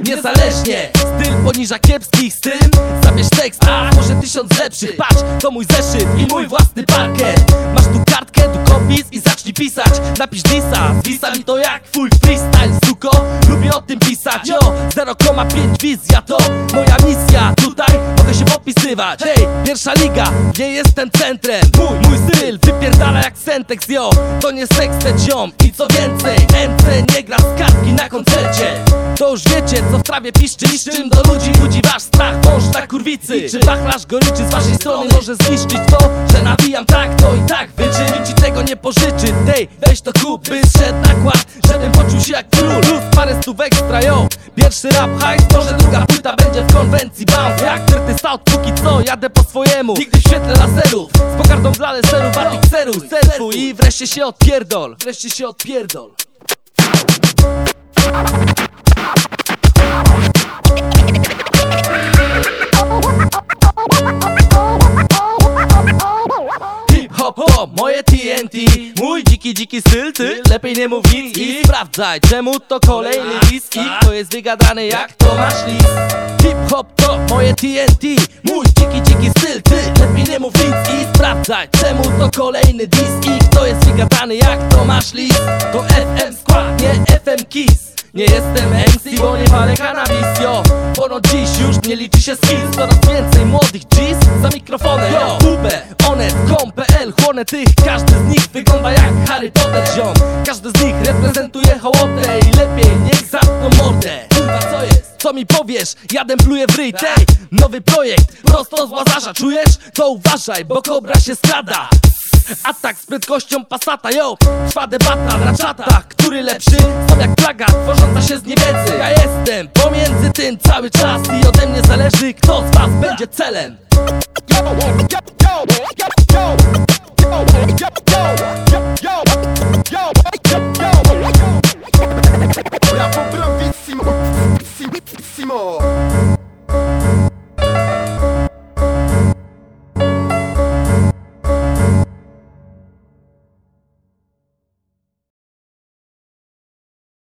Niezależnie, styl poniża kiepskich z tym Zabierz tekst, a może tysiąc lepszych. Patrz, to mój zeszyt i mój własny parkiet. Masz tu kartkę, długopis i zacznij pisać. Napisz disa, zwisa mi to jak twój freestyle Suko, lubię o tym pisać. Jo, 0,5 wizja to moja misja. Tutaj mogę się popisywać. Hej, pierwsza liga, nie jestem centrem. Mój, mój styl wypierdala jak Sentex, yo. To nie sextet ziom. I co więcej MC nie gra z na koncercie. To już wiecie, co w trawie piszczy I czym do ludzi budzi wasz strach. Mąż na kurwicy. I czy wachlarz goryczy z waszej strony? Może zniszczyć to Że nawijam tak, to i tak. Wyczyni ci tego nie pożyczy Tej, weź to kup, by zszedł nakład Żebym poczuł się jak król Luz parę stów ekstra, yo Pierwszy rap hajs, może druga płyta będzie w konwencji. Bounce jak Dirty Stout, póki co jadę po swojemu. Nigdy w świetle laserów Z pogardą dla leserów, a pikserów Surfuj i wreszcie się odpierdol. Wreszcie się odpierdol hop moje TNT Mój dziki dziki styl, ty lepiej nie mów nic I sprawdzaj czemu to kolejny disk I to jest wygadane jak Tomasz Lis Hip hop to moje TNT Mój dziki dziki styl, ty lepiej nie mów nic I sprawdzaj czemu to kolejny disk I to jest wygadany jak Tomasz Lis To FM nie jestem MC, bo nie palę cannabis, yo. Ponoć dziś już nie liczy się skills. Coraz więcej młodych G's za mikrofonem, yo. UB, Onet, com.pl, chłonę tych. Każdy z nich wygląda jak Harry Potter, ziom. Każdy z nich reprezentuje hołotę I lepiej niech zamkną mordę. Kurwa, co jest? Co mi powiesz? Jadę pluję w ryj, Nowy projekt, prosto z łazarza, czujesz? To uważaj, bo kobra się strada Atak z prędkością pasata, yo Trwa debata na czatach, który lepszy Są jak plaga, tworząca się z niewiedzy Ja jestem pomiędzy tym cały czas I ode mnie zależy, kto z was będzie celem yo, yo, yo, yo, yo, yo, yo, yo.